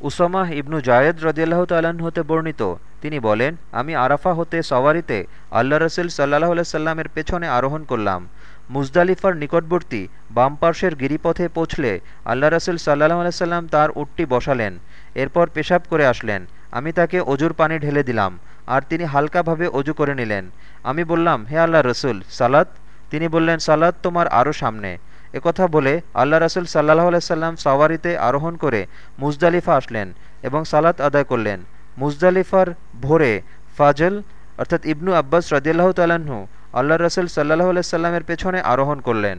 উসামাহ ইবনু জায়েদ রদিয়াল্লাহ তাল্লাহ্ন হতে বর্ণিত। তিনি বলেন, আমি আরাফা হতে সওয়ারিতে আল্লাহ রসুল সাল্লাহ সাল্লামের পেছনে আরোহণ করলাম। মুজদালিফার নিকটবর্তী বাম পার্শ্বের গিরিপথে পৌঁছলে আল্লাহ রসুল সাল্লাহ আলাইসাল্লাম তার উটটি বসালেন। এরপর পেশাব করে আসলেন। আমি তাকে অজুর পানি ঢেলে দিলাম, আর তিনি হালকাভাবে অজু করে নিলেন। আমি বললাম, হে আল্লাহ রসুল, সালাত? তিনি বললেন, সালাত তোমার আরও সামনে। একথা বলে আল্লাহ রাসুল সাল্লাহ আলাইসাল্লাম সাওয়ারিতে আরোহণ করে মুজদালিফা আসলেন এবং সালাত আদায় করলেন। মুজদালিফার ভোরে ফাজল অর্থাৎ ইবনু আব্বাস রদিয়াল্লাহ তালাহু আল্লাহ রসুল সাল্লাহ আলাইসাল্লামের পেছনে আরোহণ করলেন।